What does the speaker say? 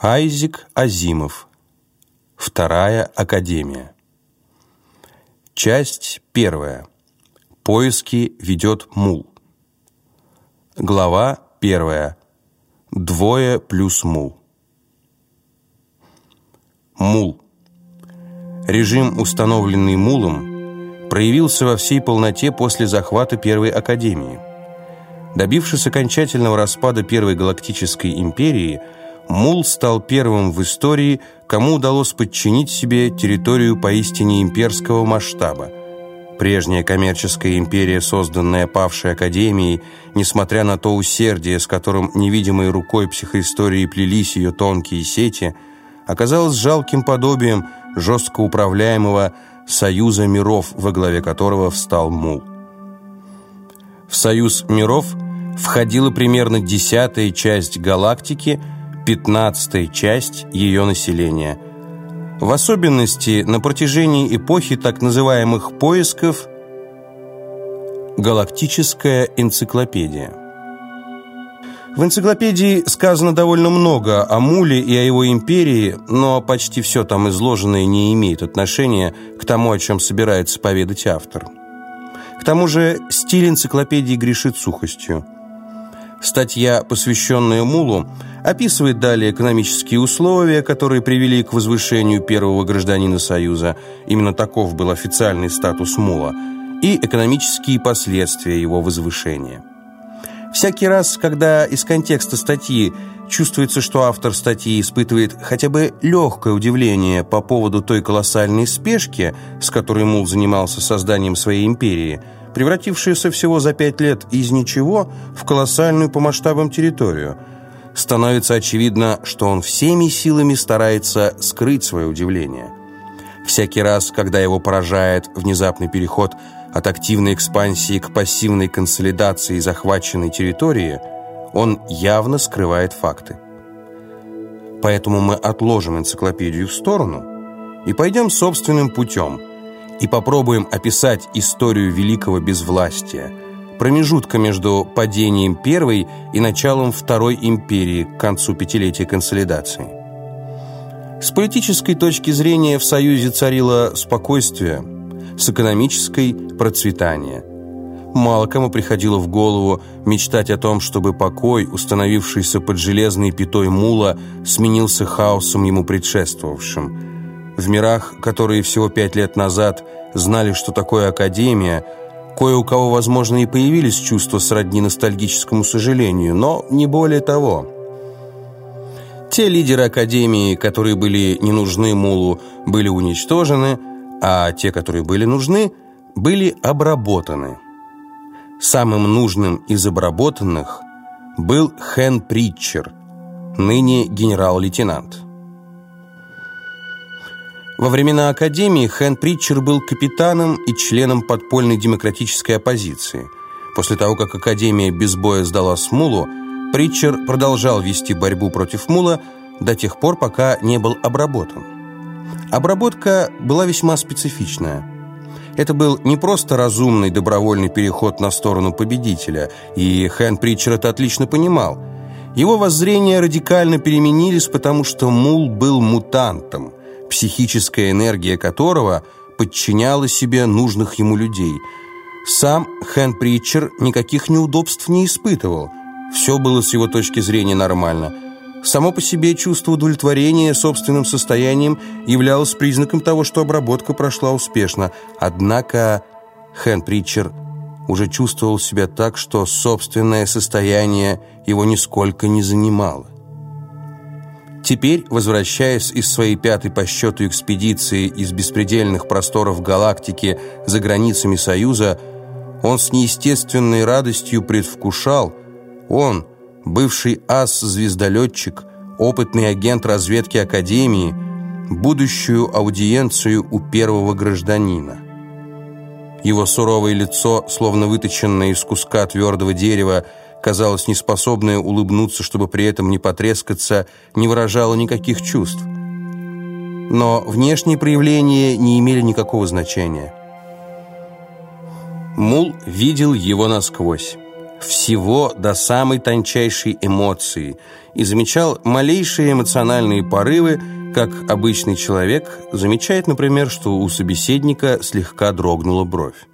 Айзек Азимов. Вторая Академия. Часть первая. Поиски ведет Мул. Глава первая. Двое плюс Мул. Мул. Режим, установленный Мулом, проявился во всей полноте после захвата Первой Академии. Добившись окончательного распада Первой Галактической Империи – Мул стал первым в истории, кому удалось подчинить себе территорию поистине имперского масштаба. Прежняя коммерческая империя, созданная павшей академией, несмотря на то усердие, с которым невидимой рукой психоистории плелись ее тонкие сети, оказалась жалким подобием жестко управляемого «Союза миров», во главе которого встал Мул. В «Союз миров» входила примерно десятая часть галактики – пятнадцатая часть ее населения. В особенности на протяжении эпохи так называемых поисков «Галактическая энциклопедия». В энциклопедии сказано довольно много о Муле и о его империи, но почти все там изложенное не имеет отношения к тому, о чем собирается поведать автор. К тому же стиль энциклопедии грешит сухостью. Статья, посвященная Мулу, описывает далее экономические условия, которые привели к возвышению первого гражданина Союза, именно таков был официальный статус Мула, и экономические последствия его возвышения. Всякий раз, когда из контекста статьи чувствуется, что автор статьи испытывает хотя бы легкое удивление по поводу той колоссальной спешки, с которой Мул занимался созданием своей империи – превратившаяся всего за пять лет из ничего в колоссальную по масштабам территорию. Становится очевидно, что он всеми силами старается скрыть свое удивление. Всякий раз, когда его поражает внезапный переход от активной экспансии к пассивной консолидации захваченной территории, он явно скрывает факты. Поэтому мы отложим энциклопедию в сторону и пойдем собственным путем – и попробуем описать историю великого безвластия, промежутка между падением Первой и началом Второй империи к концу пятилетия консолидации. С политической точки зрения в Союзе царило спокойствие, с экономической – процветание. Мало кому приходило в голову мечтать о том, чтобы покой, установившийся под железной пятой мула, сменился хаосом ему предшествовавшим – в мирах, которые всего пять лет назад знали, что такое академия, кое у кого, возможно, и появились чувства сродни ностальгическому сожалению, но не более того. Те лидеры академии, которые были не нужны Мулу, были уничтожены, а те, которые были нужны, были обработаны. Самым нужным из обработанных был Хэн Притчер, ныне генерал-лейтенант. Во времена Академии Хэн Притчер был капитаном и членом подпольной демократической оппозиции. После того, как Академия без боя сдала Смулу, Притчер продолжал вести борьбу против Мула до тех пор, пока не был обработан. Обработка была весьма специфичная. Это был не просто разумный добровольный переход на сторону победителя, и Хэн Притчер это отлично понимал. Его воззрения радикально переменились, потому что Мул был мутантом – психическая энергия которого подчиняла себе нужных ему людей. Сам Хэн Притчер никаких неудобств не испытывал. Все было с его точки зрения нормально. Само по себе чувство удовлетворения собственным состоянием являлось признаком того, что обработка прошла успешно. Однако Хэн Притчер уже чувствовал себя так, что собственное состояние его нисколько не занимало. Теперь, возвращаясь из своей пятой по счету экспедиции из беспредельных просторов галактики за границами Союза, он с неестественной радостью предвкушал, он, бывший ас-звездолетчик, опытный агент разведки Академии, будущую аудиенцию у первого гражданина. Его суровое лицо, словно выточенное из куска твердого дерева, казалось, неспособная улыбнуться, чтобы при этом не потрескаться, не выражала никаких чувств. Но внешние проявления не имели никакого значения. Мул видел его насквозь. всего до самой тончайшей эмоции и замечал малейшие эмоциональные порывы, как обычный человек замечает, например, что у собеседника слегка дрогнула бровь.